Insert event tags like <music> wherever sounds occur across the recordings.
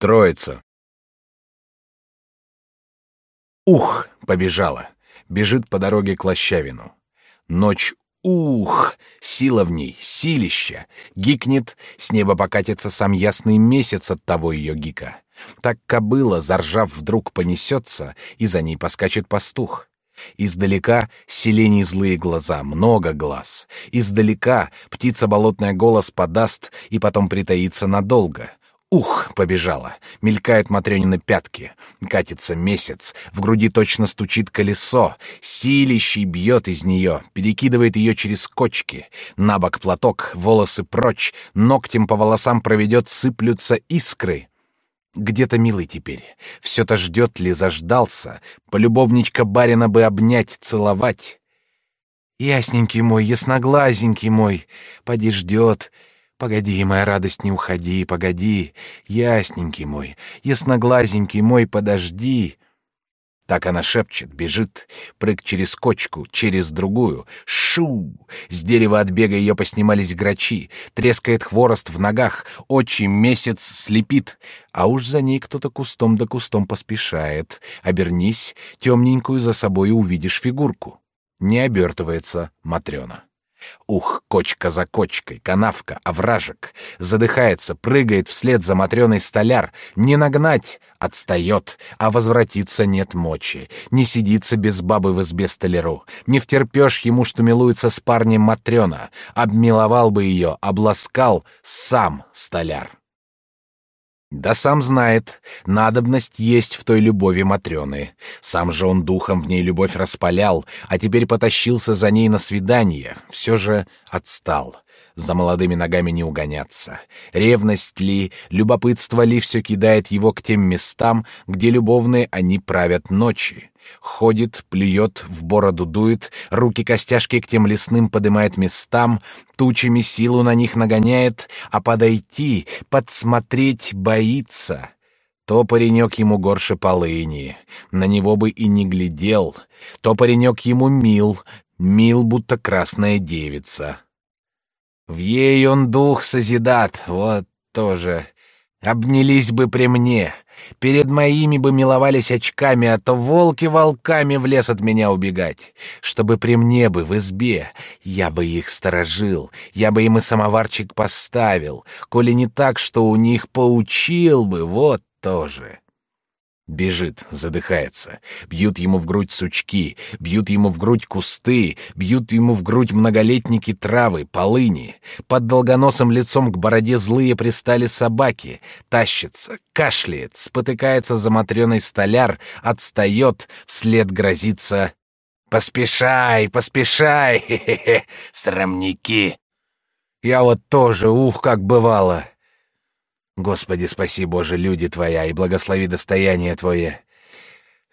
Троица. Ух, побежала. Бежит по дороге к Лощавину. Ночь Ух, сила в ней, силища. Гикнет, с неба покатится сам ясный месяц от того ее гика. Так кобыла, заржав, вдруг понесется, и за ней поскачет пастух. Издалека селений злые глаза, много глаз. Издалека птица болотная голос подаст и потом притаится надолго. Ух, побежала. Мелькают Матрёнины пятки. Катится месяц. В груди точно стучит колесо. Силищий бьет из нее, перекидывает ее через кочки. На бок платок, волосы прочь. Ногтем по волосам проведет, сыплются искры. Где-то милый теперь. Все-то ждет ли, заждался. Полюбовничка барина бы обнять, целовать. Ясненький мой, ясноглазенький мой, поди ждет. Погоди, моя радость, не уходи, погоди, ясненький мой, ясноглазенький мой, подожди. Так она шепчет, бежит, прыг через кочку, через другую. Шу! С дерева от бега ее поснимались грачи, трескает хворост в ногах, очи месяц слепит, а уж за ней кто-то кустом да кустом поспешает. Обернись, темненькую за собой увидишь фигурку. Не обертывается Матрена. Ух, кочка за кочкой, канавка, овражек. Задыхается, прыгает вслед за матрёной столяр. Не нагнать, отстает, а возвратиться нет мочи. Не сидится без бабы в избе столяру. Не втерпёшь ему, что милуется с парнем матрёна. Обмиловал бы её, обласкал сам столяр. Да сам знает, надобность есть в той любови Матрёны. Сам же он духом в ней любовь распалял, а теперь потащился за ней на свидание, все же отстал. За молодыми ногами не угоняться. Ревность ли, любопытство ли все кидает его к тем местам, где любовные они правят ночи. Ходит, плюет, в бороду дует, руки костяшки к тем лесным подымает местам, тучами силу на них нагоняет, а подойти, подсмотреть боится. То паренек ему горше полыни, на него бы и не глядел, то паренек ему мил, мил, будто красная девица. В ей он дух созидат, вот тоже. Обнялись бы при мне, перед моими бы миловались очками, а то волки волками в лес от меня убегать. Чтобы при мне бы в избе, я бы их сторожил, я бы им и самоварчик поставил, коли не так, что у них поучил бы, вот тоже. Бежит, задыхается. Бьют ему в грудь сучки, бьют ему в грудь кусты, бьют ему в грудь многолетники травы, полыни. Под долгоносым лицом к бороде злые пристали собаки. Тащится, кашляет, спотыкается заматренный столяр, отстает, вслед грозится. «Поспешай, поспешай, <laughs> хе-хе-хе, срамники!» Я вот тоже, ух, как бывало. Господи, спаси, Боже, люди Твоя, и благослови достояние Твое.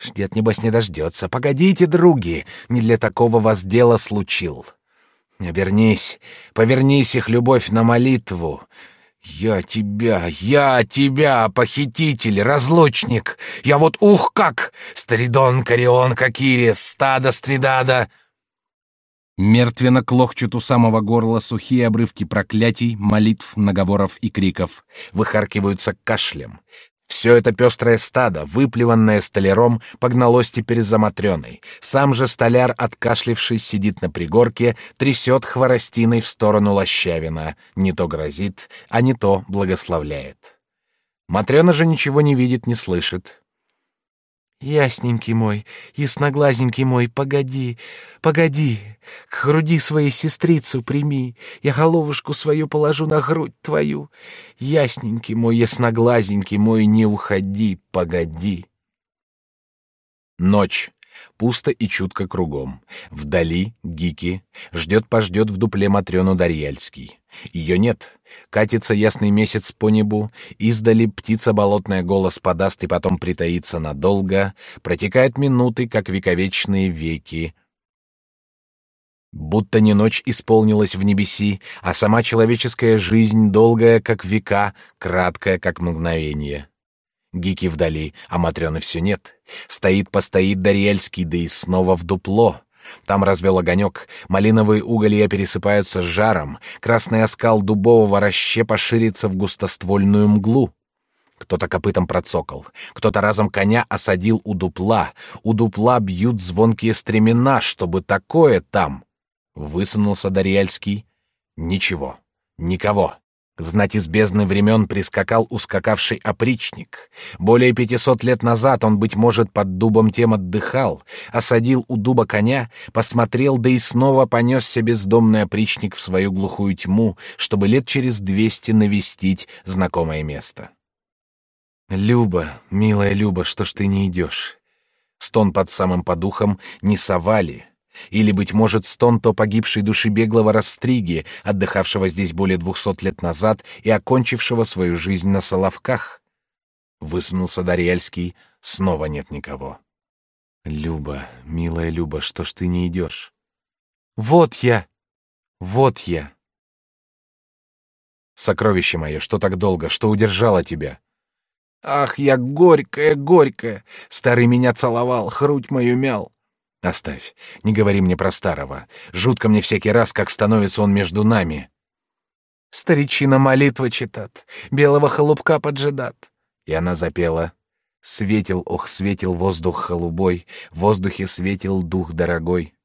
Ждет, небось, не дождется. Погодите, други, не для такого вас дело случил. Обернись, повернись их, любовь, на молитву. Я тебя, я тебя, похититель, разлучник. Я вот ух как! Стридон, Карион, Кокирис, стадо, Стридада — Мертвенно клохчут у самого горла сухие обрывки проклятий, молитв, наговоров и криков. Выхаркиваются кашлем. Все это пестрое стадо, выплеванное столяром, погналось теперь за Матрёной. Сам же столяр, откашлившись, сидит на пригорке, трясет хворостиной в сторону Лощавина. Не то грозит, а не то благословляет. Матрёна же ничего не видит, не слышит. Ясненький мой, ясноглазенький мой, погоди, погоди, к груди своей сестрицу прими, я головушку свою положу на грудь твою. Ясненький мой, ясноглазенький мой, не уходи, погоди. Ночь. Пусто и чутко кругом. Вдали Гики ждет-пождет в дупле Матрёну Дарьяльский. Ее нет. Катится ясный месяц по небу, издали птица болотная голос подаст и потом притаится надолго, протекают минуты, как вековечные веки. Будто не ночь исполнилась в небеси, а сама человеческая жизнь долгая, как века, краткая, как мгновение. Гики вдали, а Матрёны все нет. Стоит-постоит Дарьяльский, да и снова в дупло. Там развел огонек, малиновые уголья пересыпаются жаром, красный оскал дубового расщепа ширится в густоствольную мглу. Кто-то копытом процокал, кто-то разом коня осадил у дупла. У дупла бьют звонкие стремена, чтобы такое там. Высунулся Дарьяльский. Ничего, никого. Знать из бездны времен прискакал ускакавший опричник. Более пятисот лет назад он, быть может, под дубом тем отдыхал, осадил у дуба коня, посмотрел, да и снова понесся бездомный опричник в свою глухую тьму, чтобы лет через двести навестить знакомое место. «Люба, милая Люба, что ж ты не идешь?» Стон под самым подухом не совали, или, быть может, стон то погибшей души беглого Растриги, отдыхавшего здесь более двухсот лет назад и окончившего свою жизнь на Соловках? Высунулся Дарьяльский, снова нет никого. «Люба, милая Люба, что ж ты не идешь?» «Вот я! Вот я!» «Сокровище мое, что так долго, что удержало тебя?» «Ах, я горькая, горькая! Старый меня целовал, грудь мою мял. Оставь. Не говори мне про старого. Жутко мне всякий раз, как становится он между нами. Старичина молитва читат, белого холубка поджидат. И она запела. Светил, ох, светил воздух холубой, в воздухе светил дух дорогой.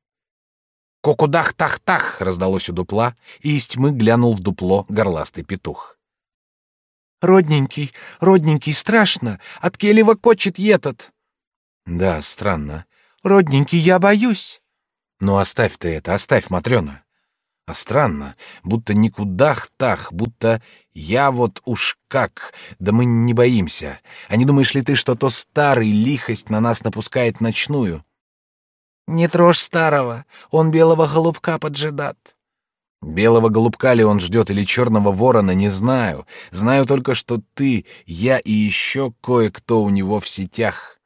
«Кокудах-тах-тах!» — раздалось у дупла, и из тьмы глянул в дупло горластый петух. «Родненький, родненький, страшно! От келева кочет етот!» «Да, странно. Родненький, я боюсь. Ну оставь ты это, оставь, Матрёна. А странно, будто никудах-тах, будто я вот уж как, да мы не боимся. А не думаешь ли ты, что то старый лихость на нас напускает ночную? Не трожь старого, он белого голубка поджидат. Белого голубка ли он ждет или черного ворона, не знаю. Знаю только, что ты, я и еще кое-кто у него в сетях.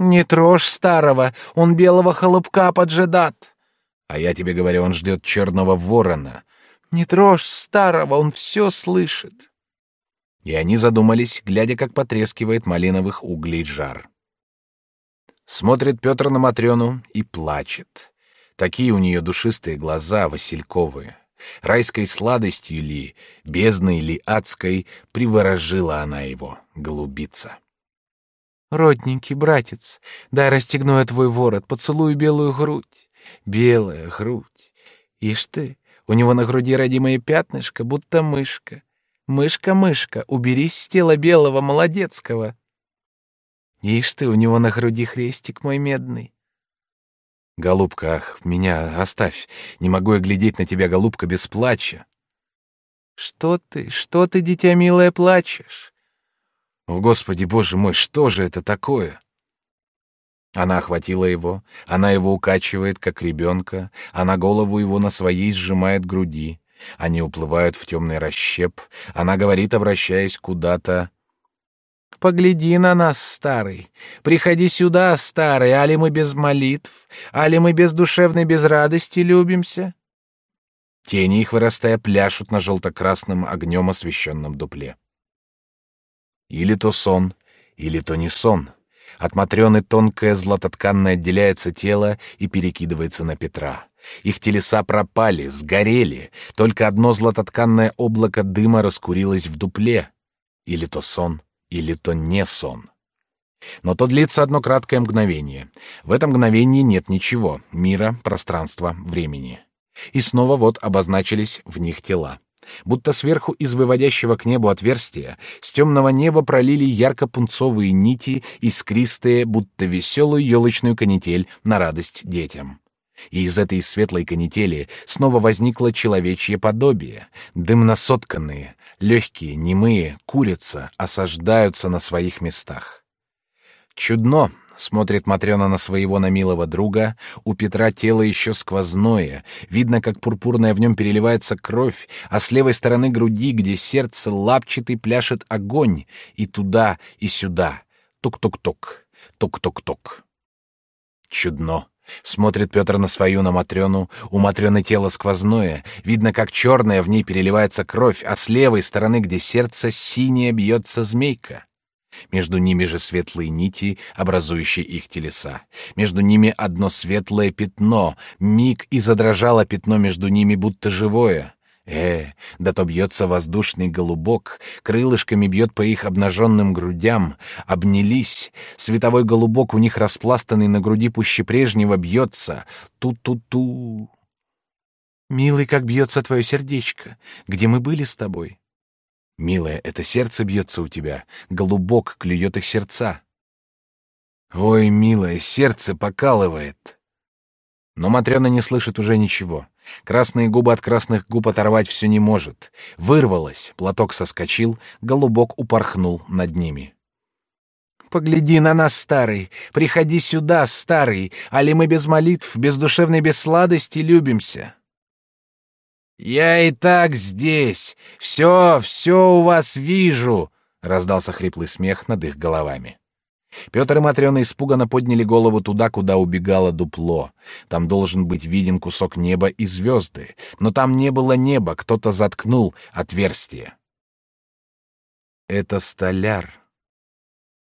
«Не трожь старого, он белого холопка поджидат». «А я тебе говорю, он ждет черного ворона». «Не трожь старого, он все слышит». И они задумались, глядя, как потрескивает малиновых углей жар. Смотрит Петр на Матрёну и плачет. Такие у нее душистые глаза, васильковые. Райской сладостью ли, бездной ли адской, приворожила она его, голубица. Родненький братец, дай расстегну я твой ворот, поцелую белую грудь. Белая грудь. Ишь ты, у него на груди родимое пятнышко, будто мышка. Мышка-мышка, уберись с тела белого молодецкого. Ишь ты, у него на груди хрестик мой медный. Голубка, ах, меня оставь. Не могу я глядеть на тебя, голубка, без плача. Что ты, что ты, дитя милое, плачешь? О, Господи, Боже мой, что же это такое? Она охватила его, она его укачивает, как ребенка, она голову его на своей сжимает груди. Они уплывают в темный расщеп. Она говорит, обращаясь куда-то. «Погляди на нас, старый. Приходи сюда, старый, али мы без молитв, али мы без душевной без радости любимся?» Тени их, вырастая, пляшут на желто-красном огнем освещенном дупле. Или то сон, или то не сон. От Матрёны тонкое златотканное отделяется тело и перекидывается на Петра. Их телеса пропали, сгорели. Только одно златотканное облако дыма раскурилось в дупле. Или то сон, или то не сон. Но то длится одно краткое мгновение. В этом мгновении нет ничего — мира, пространства, времени. И снова вот обозначились в них тела будто сверху из выводящего к небу отверстия с темного неба пролили ярко-пунцовые нити, искристые, будто веселую елочную канитель на радость детям. И из этой светлой канители снова возникло человечье подобие. Дымно сотканные, легкие, немые, курица осаждаются на своих местах. Чудно, Смотрит Матрёна на своего намилого друга. У Петра тело еще сквозное. Видно, как пурпурная в нем переливается кровь, а с левой стороны груди, где сердце лапчатый, пляшет огонь. И туда, и сюда. Тук-тук-тук. Тук-тук-тук. Чудно. Смотрит Петр на свою, на Матрёну. У Матрёны тело сквозное. Видно, как черная в ней переливается кровь, а с левой стороны, где сердце, синее бьется змейка. Между ними же светлые нити, образующие их телеса. Между ними одно светлое пятно. Миг и задрожало пятно между ними, будто живое. Э, да то бьется воздушный голубок, крылышками бьет по их обнаженным грудям, обнялись, световой голубок у них распластанный на груди пуще прежнего бьется, ту-ту-ту. Милый, как бьется твое сердечко, где мы были с тобой? Милая, это сердце бьется у тебя, голубок клюет их сердца. Ой, милая, сердце покалывает. Но Матрёна не слышит уже ничего. Красные губы от красных губ оторвать все не может. Вырвалась, платок соскочил, голубок упорхнул над ними. «Погляди на нас, старый, приходи сюда, старый, али мы без молитв, без душевной, без сладости любимся». «Я и так здесь, все, все у вас вижу», — раздался хриплый смех над их головами. Петр и Матрена испуганно подняли голову туда, куда убегало дупло. Там должен быть виден кусок неба и звезды, но там не было неба, кто-то заткнул отверстие. Это столяр.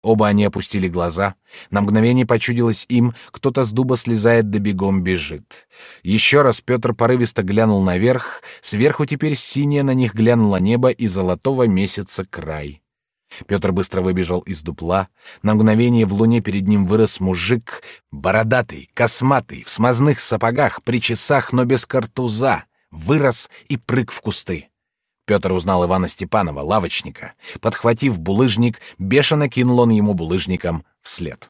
Оба они опустили глаза. На мгновение почудилось им, кто-то с дуба слезает да бегом бежит. Еще раз Петр порывисто глянул наверх, сверху теперь синее на них глянуло небо и золотого месяца край. Петр быстро выбежал из дупла. На мгновение в луне перед ним вырос мужик, бородатый, косматый, в смазных сапогах, при часах, но без картуза. Вырос и прыг в кусты. Петр узнал Ивана Степанова, лавочника. Подхватив булыжник, бешено кинул он ему булыжником вслед.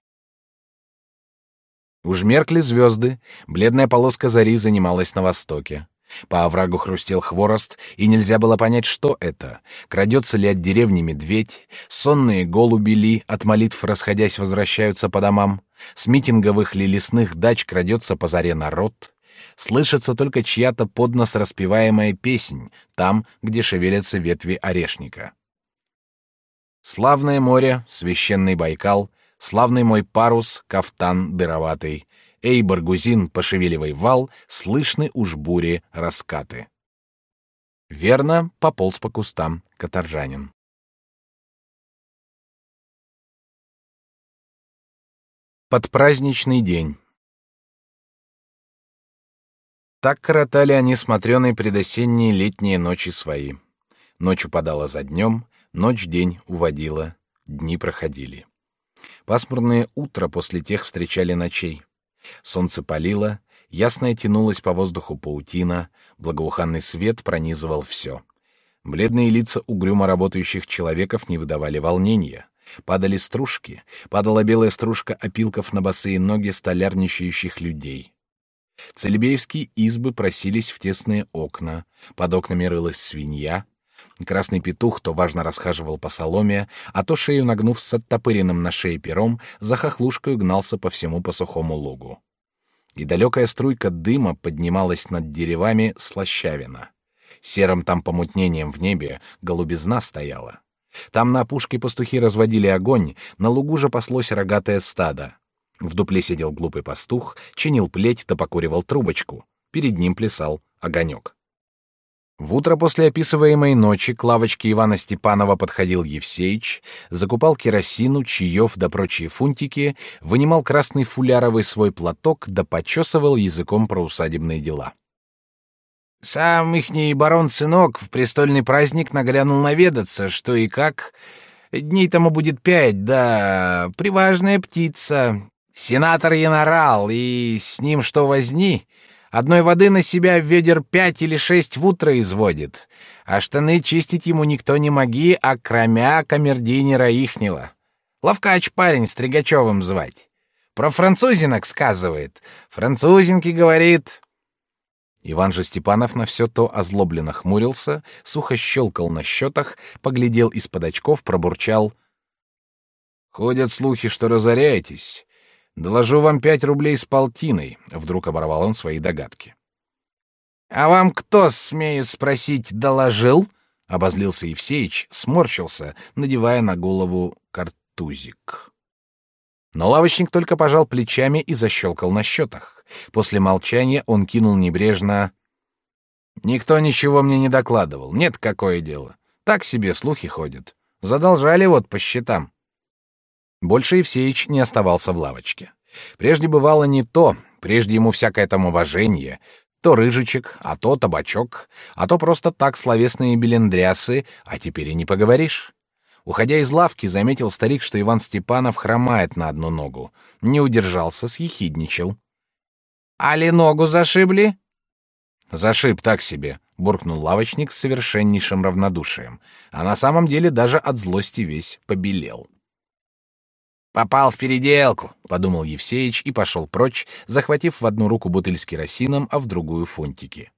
Уж меркли звезды, бледная полоска зари занималась на востоке. По оврагу хрустел хворост, и нельзя было понять, что это. Крадется ли от деревни медведь, сонные голуби ли, от молитв расходясь, возвращаются по домам, с митинговых ли лесных дач крадется по заре народ. Слышится только чья-то под нос распеваемая песнь, там, где шевелятся ветви орешника. Славное море, священный Байкал, славный мой парус, кафтан дыроватый, Эй, Баргузин, пошевеливай вал, слышны уж бури раскаты. Верно, пополз по кустам каторжанин. Подпраздничный день. Так коротали они смотреные предосенние летние ночи свои. Ночь упадала за днем, ночь день уводила, дни проходили. Пасмурное утро после тех встречали ночей. Солнце палило, ясное тянулось по воздуху паутина, благоуханный свет пронизывал все. Бледные лица угрюмо работающих человеков не выдавали волнения. Падали стружки, падала белая стружка опилков на босые ноги столярничающих людей. Целебеевские избы просились в тесные окна, под окнами рылась свинья, Красный петух то важно расхаживал по соломе, а то шею нагнув с оттопыренным на шее пером, за хохлушкой гнался по всему посухому лугу. И далекая струйка дыма поднималась над деревами слащавина. Серым там помутнением в небе голубизна стояла. Там на опушке пастухи разводили огонь, на лугу же паслось рогатое стадо. В дупле сидел глупый пастух, чинил плеть да покуривал трубочку. Перед ним плясал огонек. В утро после описываемой ночи к лавочке Ивана Степанова подходил Евсеич, закупал керосину, чаев да прочие фунтики, вынимал красный фуляровый свой платок да почесывал языком про усадебные дела. Сам ихний барон-сынок в престольный праздник наглянул наведаться, что и как. Дней тому будет пять, да приважная птица. Сенатор Янорал, и с ним что возни — Одной воды на себя ведер пять или шесть в утро изводит, а штаны чистить ему никто не моги, а кромя камердинера ихнего. Ловкач парень Стригачевым звать. Про французинок сказывает. Французинки, говорит... Иван же Степанов на все то озлобленно хмурился, сухо щелкал на счетах, поглядел из-под очков, пробурчал. «Ходят слухи, что разоряетесь. Доложу вам пять рублей с полтиной. Вдруг оборвал он свои догадки. А вам кто, смею спросить, доложил? Обозлился Евсеич, сморщился, надевая на голову картузик. Но лавочник только пожал плечами и защелкал на счетах. После молчания он кинул небрежно: "Никто ничего мне не докладывал. Нет, какое дело. Так себе слухи ходят. Задолжали вот по счетам. Больше Евсеич не оставался в лавочке. Прежде бывало не то, прежде ему всякое там уважение. То рыжичек, а то табачок, а то просто так словесные белендрясы, а теперь и не поговоришь. Уходя из лавки, заметил старик, что Иван Степанов хромает на одну ногу. Не удержался, съехидничал. «Али ногу зашибли?» «Зашиб так себе», — буркнул лавочник с совершеннейшим равнодушием, а на самом деле даже от злости весь побелел. «Попал в переделку», — подумал Евсеич и пошел прочь, захватив в одну руку бутыль с керосином, а в другую — фунтики.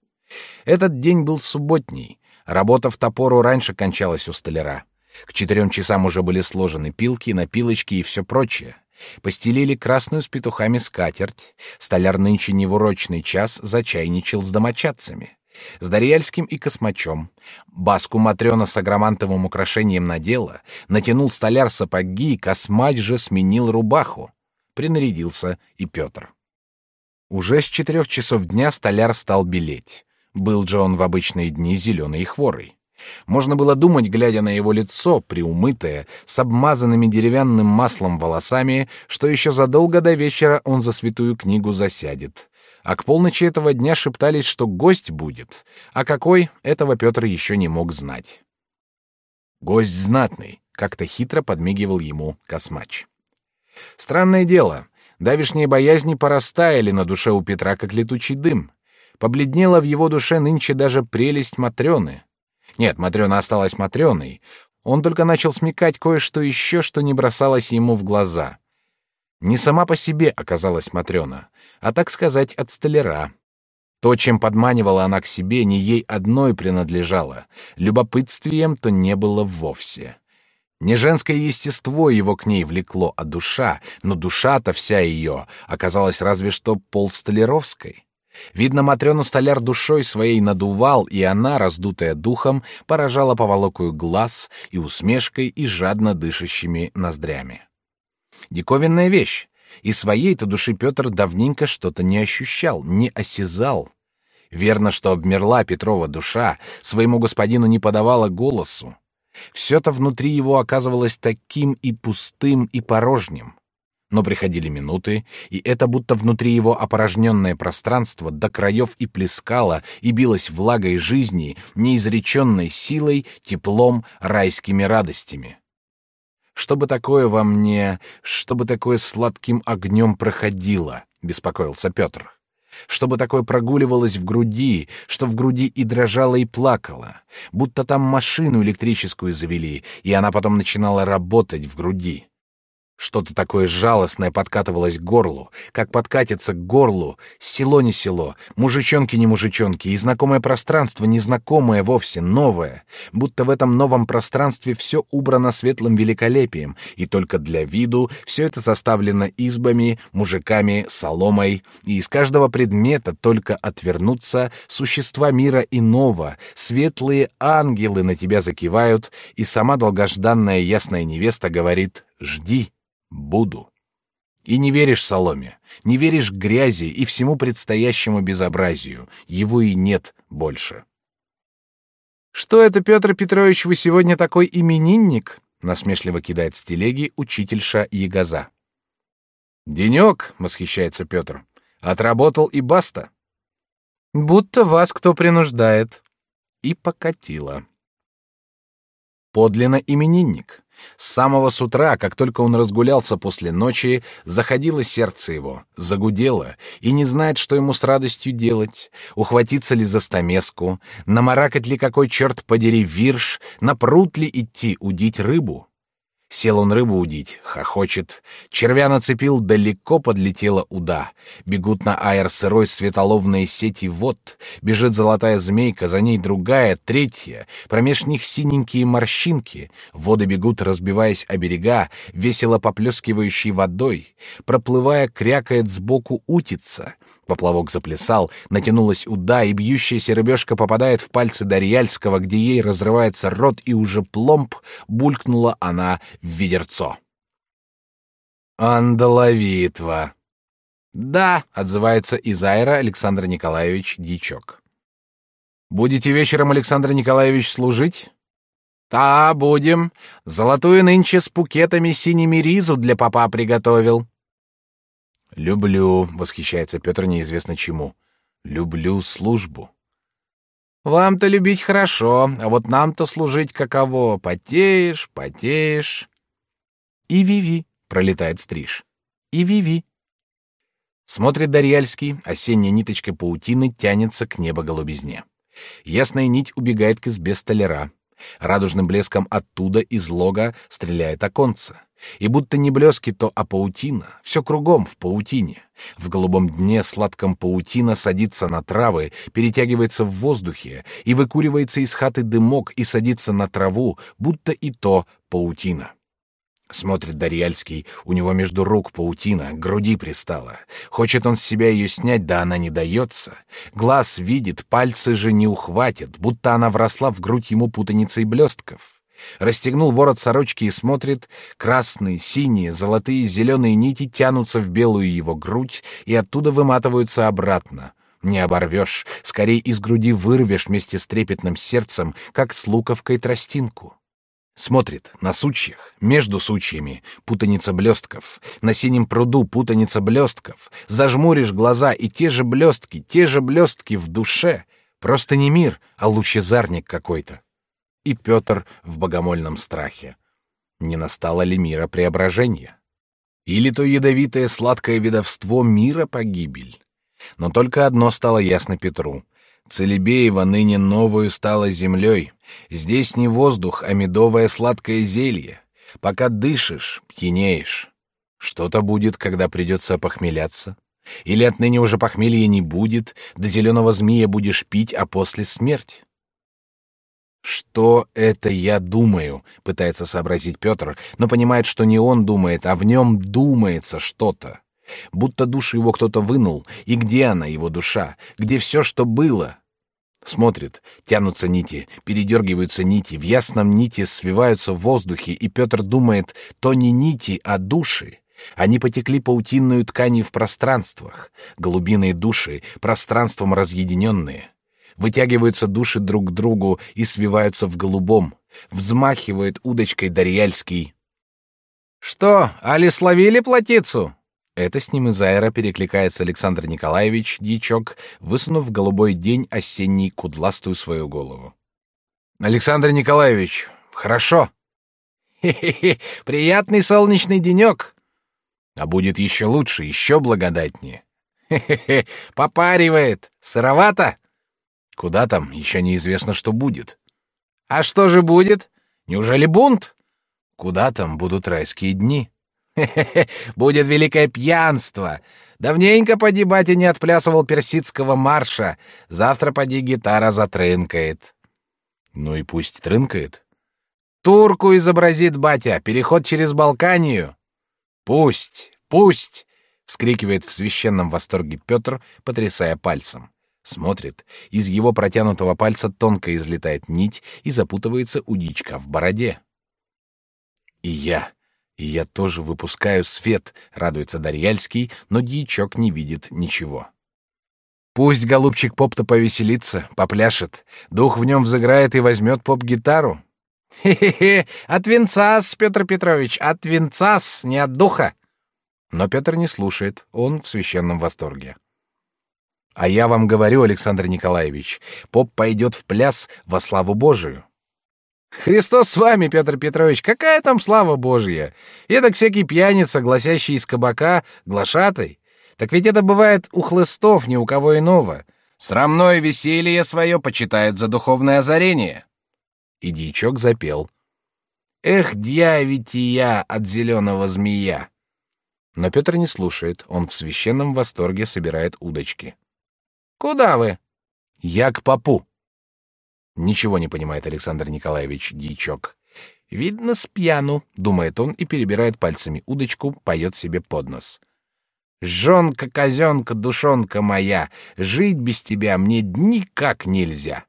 Этот день был субботний. Работа в топору раньше кончалась у столяра. К четырем часам уже были сложены пилки, напилочки и все прочее. Постелили красную с петухами скатерть. Столяр нынче не в урочный час зачайничал с домочадцами. С Дарьяльским и Космачом. Баску Матрена с агромантовым украшением надела, натянул столяр сапоги, Космач же сменил рубаху. Принарядился и Петр. Уже с четырех часов дня столяр стал белеть. Был же он в обычные дни зеленый и хворый. Можно было думать, глядя на его лицо, приумытое, с обмазанными деревянным маслом волосами, что еще задолго до вечера он за святую книгу засядет. А к полночи этого дня шептались, что гость будет, а какой, этого Петр еще не мог знать. Гость знатный, как-то хитро подмигивал ему Космач. Странное дело, давишние боязни порастаяли на душе у Петра, как летучий дым. Побледнела в его душе нынче даже прелесть Матрёны. Нет, Матрёна осталась Матрёной. Он только начал смекать кое-что еще, что не бросалось ему в глаза. Не сама по себе оказалась Матрёна, а, так сказать, от столяра. То, чем подманивала она к себе, не ей одной принадлежало. Любопытствием то не было вовсе. Не женское естество его к ней влекло, а душа, но душа-то вся ее оказалась разве что полстоляровской. Видно, Матрёну столяр душой своей надувал, и она, раздутая духом, поражала поволокую глаз и усмешкой, и жадно дышащими ноздрями. Диковинная вещь. И своей-то души Петр давненько что-то не ощущал, не осязал. Верно, что обмерла Петрова душа, своему господину не подавала голосу. Все-то внутри его оказывалось таким и пустым, и порожним. Но приходили минуты, и это будто внутри его опорожненное пространство до краев и плескало, и билось влагой жизни, неизреченной силой, теплом, райскими радостями. Чтобы такое во мне, чтобы такое сладким огнем проходило, беспокоился Петр. Чтобы такое прогуливалось в груди, что в груди и дрожало, и плакало, будто там машину электрическую завели, и она потом начинала работать в груди. Что-то такое жалостное подкатывалось к горлу, как подкатится к горлу, село не село, мужичонки не мужичонки, и знакомое пространство незнакомое вовсе, новое, будто в этом новом пространстве все убрано светлым великолепием, и только для виду все это составлено избами, мужиками, соломой, и из каждого предмета только отвернуться существа мира иного, светлые ангелы на тебя закивают, и сама долгожданная ясная невеста говорит «жди». Буду. И не веришь соломе, не веришь грязи и всему предстоящему безобразию. Его и нет больше. Что это, Петр Петрович, вы сегодня такой именинник? Насмешливо кидает с телеги учительша Егоза. Денек, восхищается Петр. Отработал и баста. Будто вас кто принуждает. И покатила. Подлинно именинник. С самого с утра, как только он разгулялся после ночи, заходило сердце его, загудело, и не знает, что ему с радостью делать, ухватиться ли за стамеску, намаракать ли какой черт подери вирш, на пруд ли идти удить рыбу. Сел он рыбу удить, хохочет. Червя нацепил, далеко подлетела уда. Бегут на аэр сырой светоловные сети вод. Бежит золотая змейка, за ней другая, третья. Промеж них синенькие морщинки. Воды бегут, разбиваясь о берега, весело поплескивающей водой. Проплывая, крякает сбоку утица. Поплавок заплясал, натянулась уда, и бьющаяся рыбешка попадает в пальцы Дарьяльского, где ей разрывается рот, и уже пломб булькнула она в ведерцо. «Андаловитва!» «Да», — отзывается Изайра Александр Николаевич Дьячок. «Будете вечером, Александр Николаевич, служить?» «Да, будем. Золотую нынче с пукетами синими ризу для папа приготовил». «Люблю», — восхищается Петр неизвестно чему. Люблю службу. Вам-то любить хорошо, а вот нам-то служить каково? Потеешь, потеешь. И Виви, пролетает стриж. И Виви. Смотрит Дарьяльский, осенняя ниточка паутины тянется к небо-голубизне. Ясная нить убегает к избе столяра. Радужным блеском оттуда из лога стреляет оконце. И будто не блески, то а паутина, все кругом в паутине. В голубом дне сладком паутина садится на травы, перетягивается в воздухе, и выкуривается из хаты дымок и садится на траву, будто и то паутина. Смотрит Дарьяльский, у него между рук паутина, груди пристала. Хочет он с себя ее снять, да она не дается. Глаз видит, пальцы же не ухватит, будто она вросла в грудь ему путаницей блестков. Расстегнул ворот сорочки и смотрит, красные, синие, золотые, зеленые нити тянутся в белую его грудь и оттуда выматываются обратно. Не оборвешь, скорее из груди вырвешь вместе с трепетным сердцем, как с луковкой тростинку. Смотрит на сучьях, между сучьями путаница блестков, на синем пруду путаница блестков. Зажмуришь глаза и те же блестки, те же блестки в душе. Просто не мир, а лучезарник какой-то. И Петр в богомольном страхе. Не настало ли мира преображения? Или то ядовитое сладкое ведовство мира погибель? Но только одно стало ясно Петру: Целебеева ныне новую стала землей. Здесь не воздух, а медовое сладкое зелье. Пока дышишь, пьянеешь. Что-то будет, когда придется похмеляться. Или отныне уже похмелья не будет, до зеленого змея будешь пить, а после смерть. Что это я думаю? Пытается сообразить Петр, но понимает, что не он думает, а в нем думается что-то. Будто душу его кто-то вынул, и где она, его душа, где все, что было? Смотрит, тянутся нити, передергиваются нити, в ясном нити свиваются в воздухе, и Петр думает, то не нити, а души. Они потекли паутинную тканью в пространствах, голубиные души, пространством разъединенные. Вытягиваются души друг к другу и свиваются в голубом. Взмахивает удочкой Дарьяльский. «Что, али словили плотицу?» Это с ним из аэра перекликается Александр Николаевич Дичок, высунув в голубой день осенний кудластую свою голову. Александр Николаевич, хорошо. Хе-хе-хе, приятный солнечный денек. А будет еще лучше, еще благодатнее. Хе-хе-хе, попаривает. Сыровато? Куда там, еще неизвестно, что будет. А что же будет? Неужели бунт? Куда там будут райские дни? <laughs> Будет великое пьянство. Давненько поди батя не отплясывал персидского марша. Завтра поди гитара затрынкает. Ну и пусть трынкает. Турку изобразит батя, переход через Балканию. Пусть, пусть, вскрикивает в священном восторге Петр, потрясая пальцем. Смотрит, из его протянутого пальца тонко излетает нить и запутывается удичка в бороде. И я, и я тоже выпускаю свет, радуется Дарьяльский, но дьячок не видит ничего. Пусть голубчик поп-то повеселится, попляшет, дух в нем взыграет и возьмет поп-гитару. Хе-хе-хе, от венцас, Петр Петрович, от венцас, не от духа. Но Петр не слушает, он в священном восторге. А я вам говорю, Александр Николаевич, поп пойдет в пляс во славу Божию. Христос с вами, Петр Петрович, какая там слава Божья? Эдак всякий пьяница, гласящий из кабака, глашатай. Так ведь это бывает у хлыстов, ни у кого иного. Срамное веселье свое почитает за духовное озарение. И дьячок запел. Эх, дьявития от зеленого змея. Но Петр не слушает, он в священном восторге собирает удочки. Куда вы? Я к попу. Ничего не понимает Александр Николаевич Дьячок. Видно, с пьяну, думает он и перебирает пальцами удочку, поет себе под нос. Жонка, казенка, душонка моя, жить без тебя мне никак нельзя.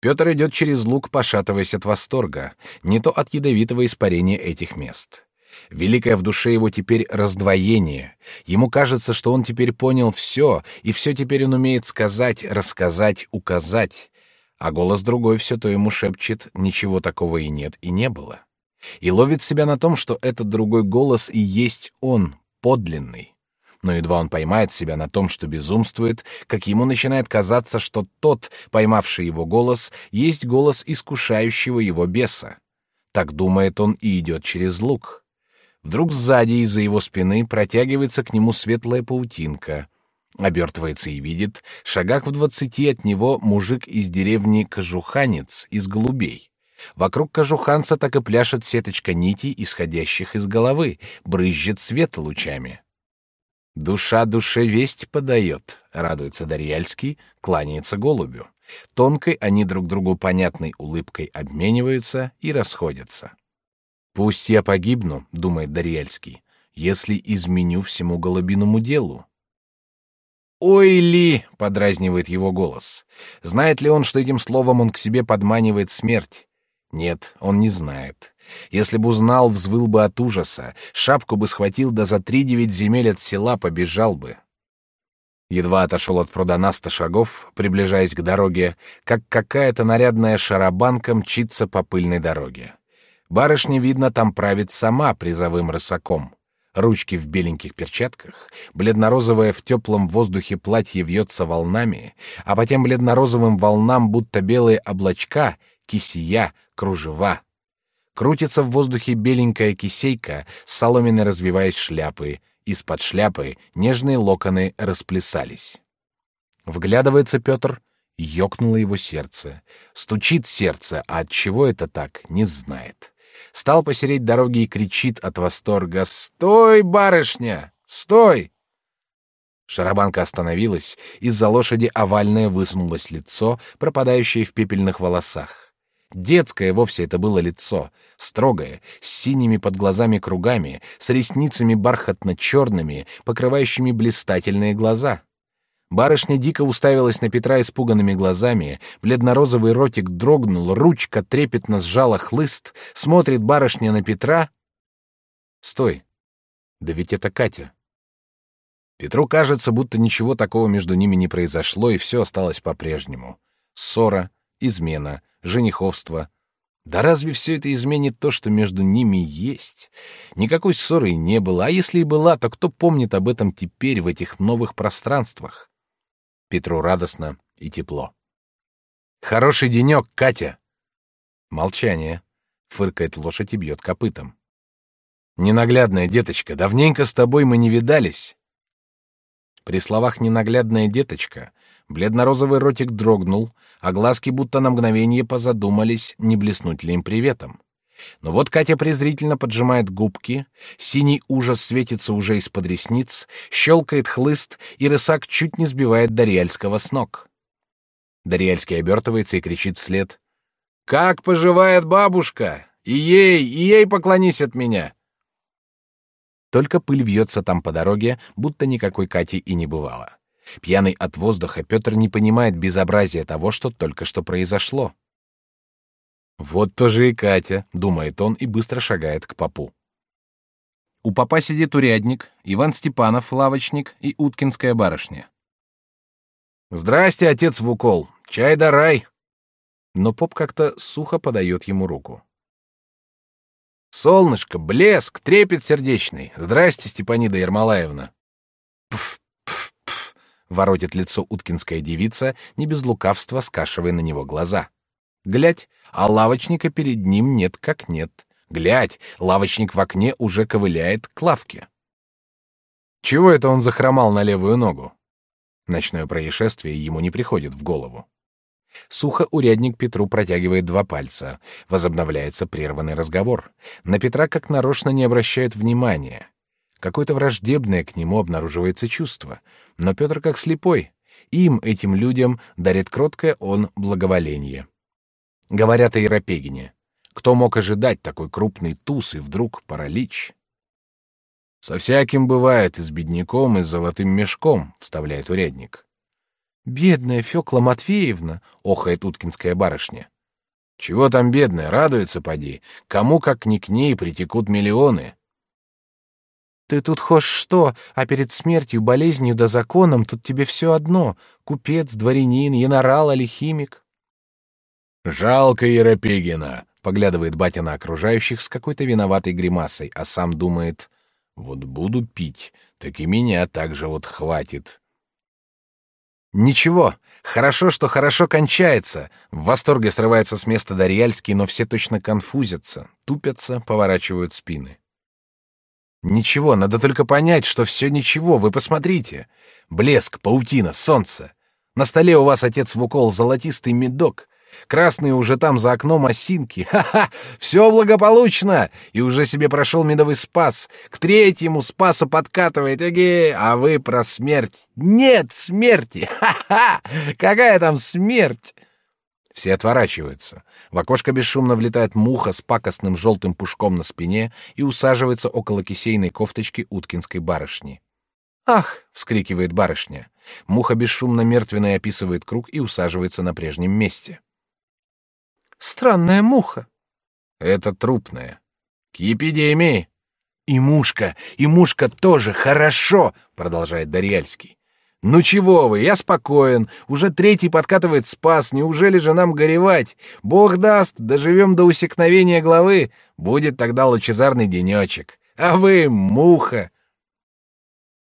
Петр идет через луг, пошатываясь от восторга, не то от ядовитого испарения этих мест. Великое в душе его теперь раздвоение. Ему кажется, что он теперь понял все, и все теперь он умеет сказать, рассказать, указать. А голос другой все то ему шепчет, ничего такого и нет, и не было. И ловит себя на том, что этот другой голос и есть он, подлинный. Но едва он поймает себя на том, что безумствует, как ему начинает казаться, что тот, поймавший его голос, есть голос искушающего его беса. Так думает он и идет через луг. Вдруг сзади из-за его спины протягивается к нему светлая паутинка. Обертывается и видит, шагах в двадцати от него мужик из деревни Кожуханец из голубей. Вокруг кожуханца так и пляшет сеточка нитей, исходящих из головы, брызжет свет лучами. Душа душе весть подает, радуется Дарьяльский, кланяется голубю. Тонкой они друг другу понятной улыбкой обмениваются и расходятся. Пусть я погибну, думает Дарьяльский, если изменю всему голубиному делу. Ой ли, подразнивает его голос. Знает ли он, что этим словом он к себе подманивает смерть? Нет, он не знает. Если бы узнал, взвыл бы от ужаса, шапку бы схватил, да за три девять земель от села побежал бы. Едва отошел от пруда на сто шагов, приближаясь к дороге, как какая-то нарядная шарабанка мчится по пыльной дороге. Барышня, видно, там правит сама призовым рысаком. Ручки в беленьких перчатках, бледно-розовое в теплом воздухе платье вьется волнами, а по тем бледно-розовым волнам будто белые облачка, кисия, кружева, Крутится в воздухе беленькая кисейка, соломенной развиваясь шляпы. Из-под шляпы нежные локоны расплясались. Вглядывается Петр, ёкнуло его сердце. Стучит сердце, а от чего это так, не знает. Стал посереть дороги и кричит от восторга «Стой, барышня! Стой!» Шарабанка остановилась, из-за лошади овальное высунулось лицо, пропадающее в пепельных волосах. Детское вовсе это было лицо, строгое, с синими под глазами кругами, с ресницами бархатно-черными, покрывающими блистательные глаза. Барышня дико уставилась на Петра испуганными глазами, бледно-розовый ротик дрогнул, ручка трепетно сжала хлыст, смотрит барышня на Петра. Стой, да ведь это Катя. Петру кажется, будто ничего такого между ними не произошло, и все осталось по-прежнему. Ссора, измена — жениховство. Да разве все это изменит то, что между ними есть? Никакой ссоры и не было, а если и была, то кто помнит об этом теперь в этих новых пространствах? Петру радостно и тепло. Хороший денек, Катя. Молчание. Фыркает лошадь и бьет копытом. Ненаглядная деточка, давненько с тобой мы не видались. При словах ненаглядная деточка Бледно-розовый ротик дрогнул, а глазки будто на мгновение позадумались, не блеснуть ли им приветом. Но вот Катя презрительно поджимает губки, синий ужас светится уже из-под ресниц, щелкает хлыст, и рысак чуть не сбивает Дарьяльского с ног. Дарьяльский обертывается и кричит вслед. «Как поживает бабушка? И ей, и ей поклонись от меня!» Только пыль вьется там по дороге, будто никакой Кати и не бывало. Пьяный от воздуха, Петр не понимает безобразия того, что только что произошло. Вот тоже и Катя, думает он и быстро шагает к попу. У попа сидит урядник, Иван Степанов, лавочник и уткинская барышня. Здрасте, отец Вукол, чай да рай. Но поп как-то сухо подает ему руку. Солнышко, блеск, трепет сердечный. Здрасте, Степанида Ермолаевна. Пф, воротит лицо уткинская девица, не без лукавства скашивая на него глаза. Глядь, а лавочника перед ним нет как нет. Глядь, лавочник в окне уже ковыляет к лавке. Чего это он захромал на левую ногу? Ночное происшествие ему не приходит в голову. Сухо урядник Петру протягивает два пальца. Возобновляется прерванный разговор. На Петра как нарочно не обращают внимания. Какое-то враждебное к нему обнаруживается чувство. Но Петр как слепой. Им, этим людям, дарит кроткое он благоволение. Говорят о Еропегине. Кто мог ожидать такой крупный туз и вдруг паралич? Со всяким бывает и с бедняком, и с золотым мешком, вставляет урядник. Бедная Фёкла Матвеевна, охает уткинская барышня. Чего там бедная, радуется поди. Кому как не к ней притекут миллионы. Ты тут хошь что, а перед смертью, болезнью да законом тут тебе все одно — купец, дворянин, янорал или химик. «Жалко Еропегина», — поглядывает батя на окружающих с какой-то виноватой гримасой, а сам думает, Вот буду пить, так и меня так же вот хватит. Ничего, хорошо, что хорошо кончается. В восторге срывается с места Дарьяльский, но все точно конфузятся, тупятся, поворачивают спины. Ничего, надо только понять, что все ничего. Вы посмотрите, блеск, паутина, солнце. На столе у вас отец в укол золотистый медок. Красные уже там за окном осинки. Ха-ха! Все благополучно! И уже себе прошел медовый спас. К третьему спасу подкатывает. Эге! А вы про смерть. Нет смерти! Ха-ха! Какая там смерть? Все отворачиваются. В окошко бесшумно влетает муха с пакостным желтым пушком на спине и усаживается около кисейной кофточки уткинской барышни. «Ах!» — вскрикивает барышня. Муха бесшумно мертвенно описывает круг и усаживается на прежнем месте. Странная муха. Это трупная. К эпидемии. И мушка, и мушка тоже хорошо, продолжает Дарьяльский. Ну чего вы, я спокоен. Уже третий подкатывает спас. Неужели же нам горевать? Бог даст, доживем до усекновения главы. Будет тогда лучезарный денечек. А вы муха.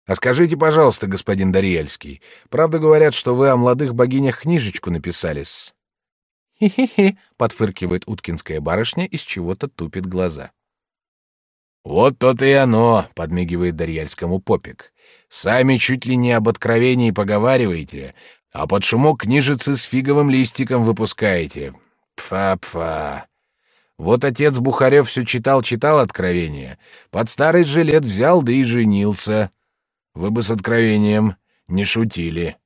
А скажите, пожалуйста, господин Дарьяльский, правда говорят, что вы о молодых богинях книжечку написали-с? «Хе-хе-хе», — подфыркивает уткинская барышня, из чего-то тупит глаза. «Вот то-то и оно», — подмигивает Дарьяльскому попик. «Сами чуть ли не об откровении поговариваете, а под шумок книжицы с фиговым листиком выпускаете. Пфа-пфа. Вот отец Бухарев все читал-читал откровение, под старый жилет взял да и женился. Вы бы с откровением не шутили».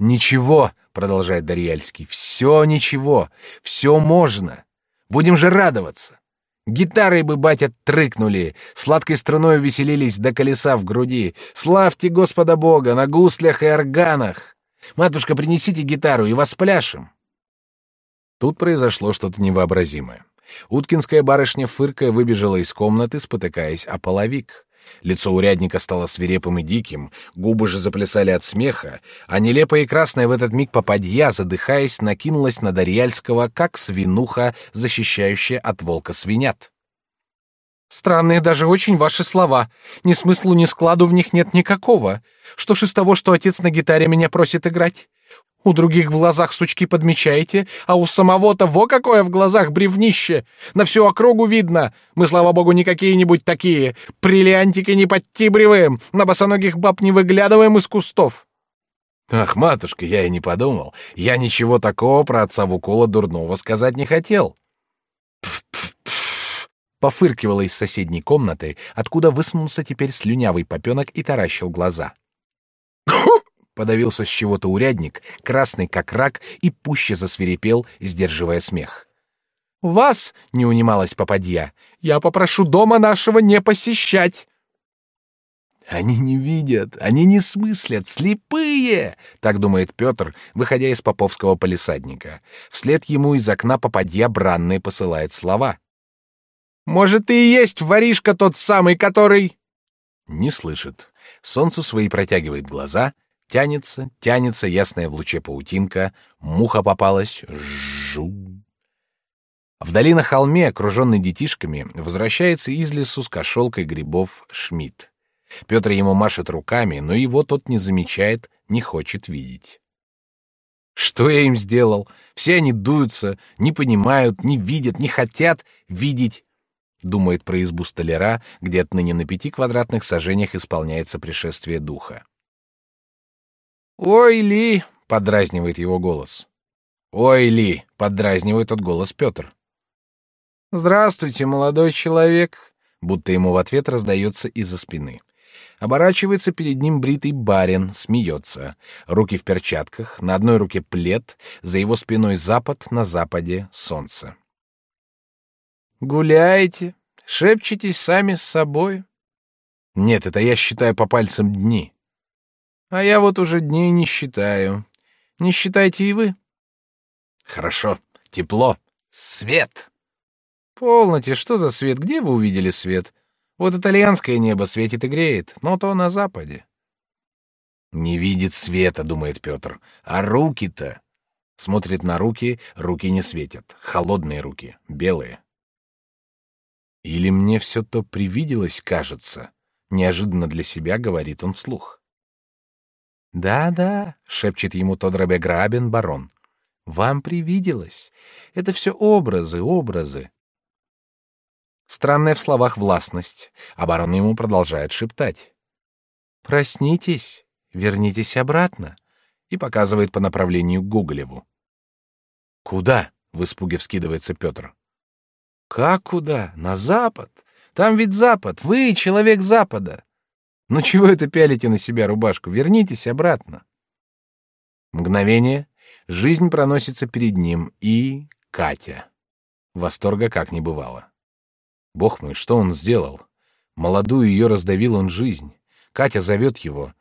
«Ничего», — продолжает Дарьяльский, — «все ничего, все можно. Будем же радоваться. Гитарой бы, батя, трыкнули, сладкой струной веселились до колеса в груди. Славьте Господа Бога на гуслях и органах. Матушка, принесите гитару и воспляшем». Тут произошло что-то невообразимое. Уткинская барышня фыркая выбежала из комнаты, спотыкаясь о половик. Лицо урядника стало свирепым и диким, губы же заплясали от смеха, а нелепая и красная в этот миг попадья, задыхаясь, накинулась на Дарьяльского, как свинуха, защищающая от волка свинят. Странные даже очень ваши слова. Ни смыслу, ни складу в них нет никакого. Что ж из того, что отец на гитаре меня просит играть? У других в глазах сучки подмечаете, а у самого-то во какое в глазах бревнище! На всю округу видно! Мы, слава богу, не какие-нибудь такие! Бриллиантики не подтибриваем, на босоногих баб не выглядываем из кустов!» «Ах, матушка, я и не подумал. Я ничего такого про отца Вукола дурного сказать не хотел». «Пф-пф-пф!» пофыркивала из соседней комнаты, откуда высунулся теперь слюнявый попенок и таращил глаза. Подавился с чего-то урядник, красный как рак, и пуще засвирепел, сдерживая смех. «Вас!» — не унималась попадья. «Я попрошу дома нашего не посещать!» «Они не видят, они не смыслят, слепые!» — так думает Петр, выходя из поповского полисадника. Вслед ему из окна попадья бранные посылает слова. «Может, ты и есть воришка тот самый, который...» Не слышит. Солнцу свои протягивает глаза, Тянется, тянется ясная в луче паутинка, муха попалась, жу. Вдали на холме, окруженный детишками, возвращается из лесу с кошелкой грибов Шмидт. Петр ему машет руками, но его тот не замечает, не хочет видеть. Что я им сделал? Все они дуются, не понимают, не видят, не хотят видеть. Думает про избу столяра, где отныне на пяти квадратных сажениях исполняется пришествие духа. «Ой, Ли!» — подразнивает его голос. «Ой, Ли!» — подразнивает тот голос Петр. «Здравствуйте, молодой человек!» Будто ему в ответ раздается из-за спины. Оборачивается перед ним бритый барин, смеется. Руки в перчатках, на одной руке плед, за его спиной запад, на западе солнце. «Гуляете? Шепчетесь сами с собой?» «Нет, это я считаю по пальцам дни. А я вот уже дней не считаю. Не считайте и вы. Хорошо. Тепло. Свет. Полноте, что за свет? Где вы увидели свет? Вот итальянское небо светит и греет, но то на западе. Не видит света, думает Петр. А руки-то? Смотрит на руки, руки не светят. Холодные руки, белые. Или мне все то привиделось, кажется? Неожиданно для себя говорит он вслух. «Да-да», — шепчет ему Тодробе Грабен, барон. «Вам привиделось. Это все образы, образы». Странная в словах властность, а барон ему продолжает шептать. «Проснитесь, вернитесь обратно», и показывает по направлению к Гоголеву. «Куда?» — в испуге вскидывается Петр. «Как куда? На запад. Там ведь запад. Вы человек запада. Ну чего это пялите на себя рубашку? Вернитесь обратно». Мгновение. Жизнь проносится перед ним. И Катя. Восторга как не бывало. Бог мой, что он сделал? Молодую ее раздавил он жизнь. Катя зовет его.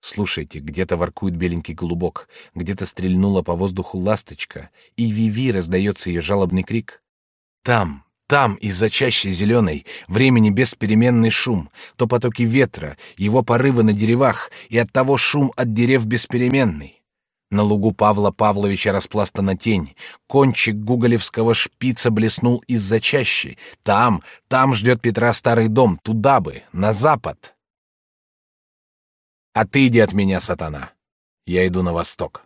Слушайте, где-то воркует беленький голубок, где-то стрельнула по воздуху ласточка, и Виви раздается ее жалобный крик. Там, там, из-за чащи зеленой, времени беспеременный шум, то потоки ветра, его порывы на деревах, и оттого шум от дерев беспеременный. На лугу Павла Павловича распластана тень. Кончик гуголевского шпица блеснул из-за чащи. Там, там ждет Петра старый дом, туда бы, на запад. Отыди от меня, сатана. Я иду на восток.